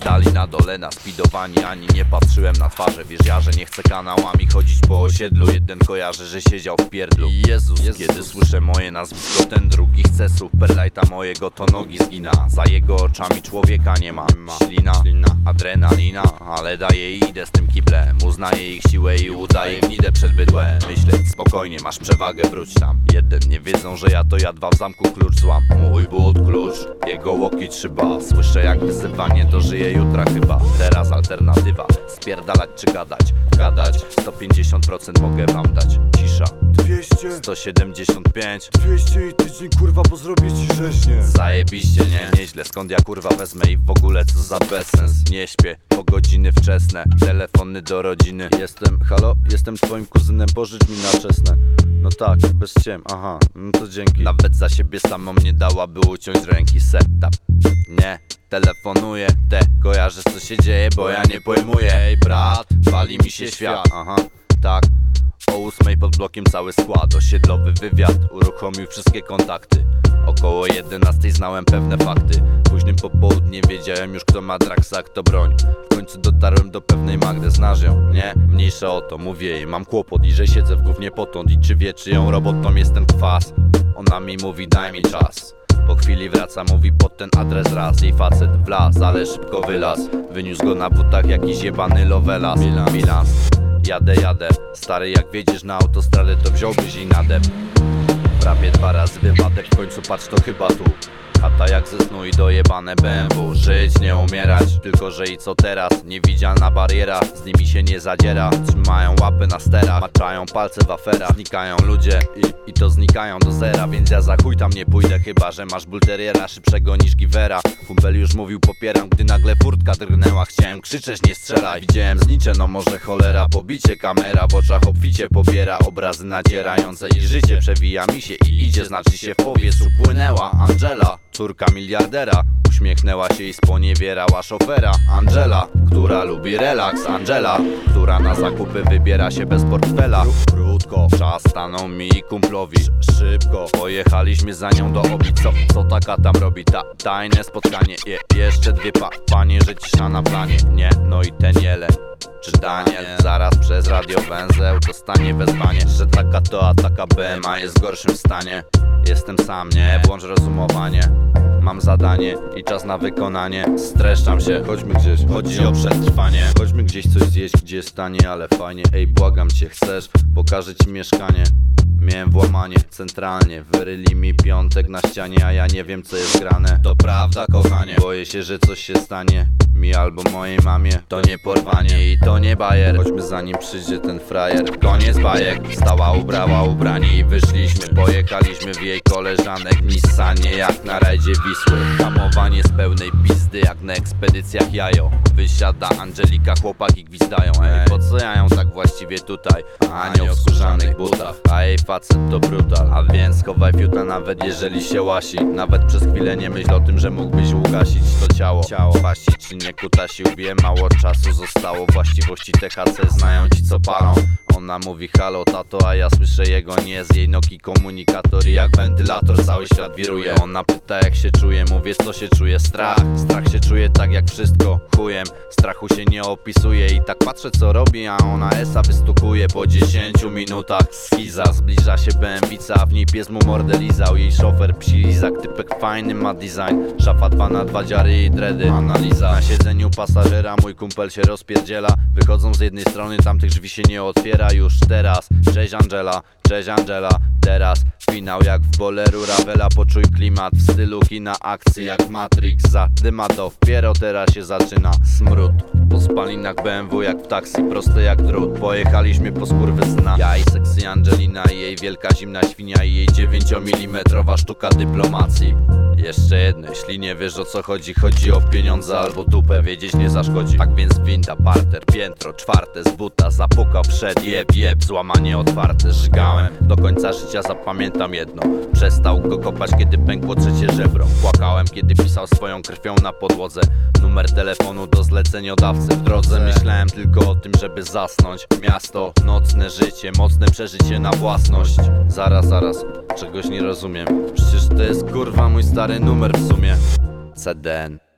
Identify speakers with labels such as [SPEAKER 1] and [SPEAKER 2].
[SPEAKER 1] Stali na dole naspidowani Ani nie patrzyłem na twarze Wiesz ja, że nie chcę kanałami chodzić po osiedlu Jeden kojarzy, że siedział w pierdlu. Jezus, Jezus. kiedy słyszę moje nazwisko Ten drugi chce superlighta mojego To nogi zgina. Za jego oczami człowieka nie ma. Ślina, adrenalina Ale daje i idę z tym kiblem Uznaję ich siłę i udaję idę przed bydłem Myślę, spokojnie, masz przewagę, wróć tam. Jeden nie wiedzą, że ja to ja dwa w zamku klucz złam. Mój but klucz, jego łokieć szyba. Słyszę jak wyzywanie, jutra chyba. Teraz alternatywa, spierdalać czy gadać? Gadać, 150% mogę wam dać. Cisza,
[SPEAKER 2] 200,
[SPEAKER 1] 175
[SPEAKER 2] 200 i tydzień kurwa, bo zrobię ci rzeźnie
[SPEAKER 1] Zajebiście, nie? Nieźle, skąd ja kurwa wezmę i w ogóle co za bezsens? Nie śpię, po godziny wczesne. Telefony do rodziny. Jestem, halo, jestem twoim kuzynem, pożycz mi na czesne. No tak, bez ciem, aha, no to dzięki. Nawet za siebie samą nie dałaby uciąć ręki. Setup. Nie, telefonuję, te kojarzę co się dzieje, bo ja nie pojmuję. Ej brat, wali mi się świat, aha, tak. O ósmej pod blokiem cały skład. Osiedlowy wywiad uruchomił wszystkie kontakty. Około 11 znałem pewne fakty. Późnym popołudniem wiedziałem już kto ma draksa, kto broń. W końcu dotarłem do pewnej Magdy, znasz ją, nie? Mniejsza o to, mówię jej, mam kłopot i że siedzę w gównie potąd. I czy wie, czy ją robotą jest ten kwas? Ona mi mówi, daj mi czas po chwili wraca, mówi pod ten adres raz Jej facet wlazł, ale szybko wylazł Wyniósł go na butach jakiś jebany lovelas. Bilans, Jadę, jadę, stary jak wiedziesz na autostradę to wziąłbyś i nadep. Prawie dwa razy wypadek, w końcu patrz to chyba tu Chata jak ze snu i dojebane BMW Żyć, nie umierać, tylko że i co teraz. Niewidzialna bariera, z nimi się nie zadziera. Trzymają łapy na sterach, maczają palce w aferach. Znikają ludzie i, i to znikają do zera. Więc ja za chuj tam nie pójdę, chyba że masz bulteriera Szybszego niż Givera. Kumpel już mówił popieram, gdy nagle furtka drgnęła. Chciałem krzyczeć, nie strzelaj. Widziałem znicze, no może cholera Pobicie kamera, w oczach obficie pobiera Obrazy nadzierające. I życie przewija mi się I idzie, znaczy się w powietrzu płynęła Angela Córka miliardera Uśmiechnęła się i sponiewierała szofera Angela, która lubi relaks. Angela, która na zakupy wybiera się bez portfela. Krótko, czas stanął mi kumplowi. Szybko, pojechaliśmy za nią do obi Co, co taka tam robi? Ta, tajne spotkanie? Je, Jeszcze dwie pa, panie, że cisza na planie. Nie, no i ten jeleń czy Daniel zaraz przez radio węzeł dostanie wezwanie Że taka to, a taka BMA jest w gorszym stanie? Jestem sam, nie, włącz rozumowanie. Mam zadanie i czas na wykonanie. Streszczam się, chodźmy gdzieś, chodzi o przetrwanie. Chodźmy gdzieś coś zjeść, gdzie stanie, ale fajnie. Ej, błagam cię, chcesz? Pokażę ci mieszkanie Miałem włamanie centralnie Wyryli mi piątek na ścianie, a ja nie wiem co jest grane. To prawda kochanie. Boję się, że coś się stanie. Mi albo mojej mamie To nie porwanie. I to nie bajer. Chodźmy zanim przyjdzie ten frajer. Koniec bajek. Stała ubrała ubrani i wyszliśmy. Pojechaliśmy w jej koleżanek Nissanie jak na rajdzie Wisły. Hamowanie z pełnej pizdy jak na ekspedycjach jajo. Wysiada Angelika, chłopaki gwizdają. Ej, po co ja ją tak właściwie tutaj? Anioł skórzanych butach. A jej facet to brutal A więc chowaj fiuta nawet jeżeli się łasi. Nawet przez chwilę nie myśl o tym, że mógłbyś ugasić to ciało. Ciało Paści czy nie kutasił, wie mało czasu zostało. Właściwości THC znają ci co palą ona mówi halo tato, a ja słyszę jego nie z jej nogi. Komunikator jak wentylator cały świat wiruje. Ona pyta jak się czuje, mówię co się czuje? Strach. Strach się czuje tak jak wszystko, chujem. Strachu się nie opisuje. I tak patrzę co robi, a ona esa wystukuje Po 10 minutach. Schiza, zbliża się BMWica, a w niej pies mu mordę lizał Jej szofer psi lizak, typek fajny ma design. Szafa 2 na 2 dziary i dredy, analiza. Na siedzeniu pasażera mój kumpel się rozpierdziela. Wychodzą z jednej strony, tamtych drzwi się nie otwiera już teraz. Cześć Angela, cześć Angela. Teraz finał jak w boleru Ravela. Poczuj klimat w stylu kina akcji jak Matrix. Zadyma dopiero teraz się zaczyna smród. Po spalinach BMW jak w taksi, proste jak drut. Pojechaliśmy po skurwysyna Ja i sexy Angelina i jej wielka zimna świnia I jej 9 mm sztuka dyplomacji. Jeszcze jedno, jeśli nie wiesz o co chodzi. Chodzi o pieniądze albo dupę, wiedzieć nie zaszkodzi. Tak więc winda, parter, piętro, czwarte z buta. Zapukał przed jeb, jeb, złamanie otwarte Żgałem, do końca życia zapamiętam jedno. Przestał go kopać, kiedy pękło trzecie żebro. Płakałem, kiedy pisał swoją krwią na podłodze. Numer telefonu do zleceniodawcy. W drodze myślałem tylko o tym, żeby zasnąć. Miasto, nocne życie, mocne przeżycie na własność. Zaraz, zaraz, czegoś nie rozumiem. Przecież to jest kurwa mój stary numer w sumie. CDN